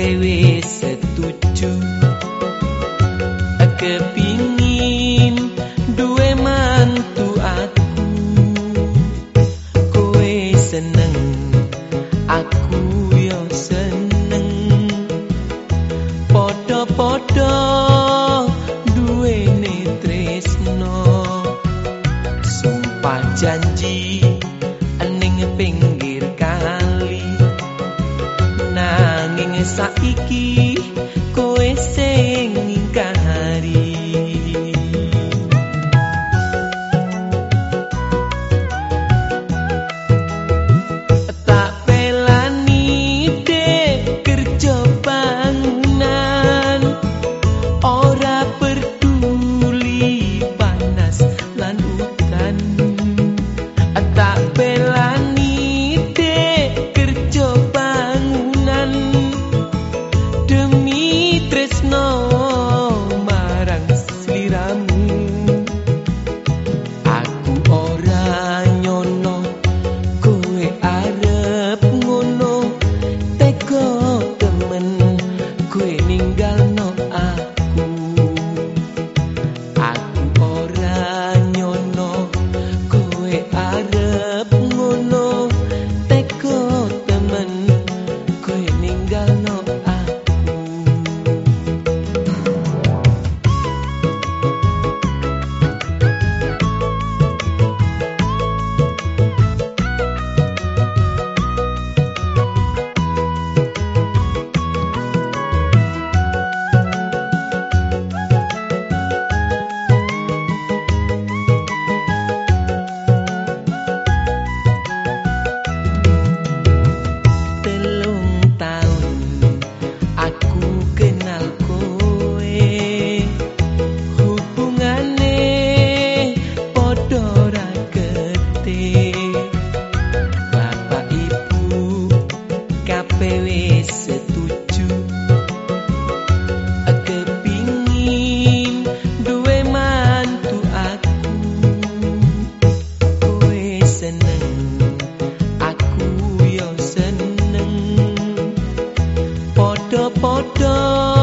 dewe setuju. Kepingin duwe mantu aku. Kowe seneng aku yo seneng. Podo-podo duwe tresno. Sumpah janji ening ping saiki Podok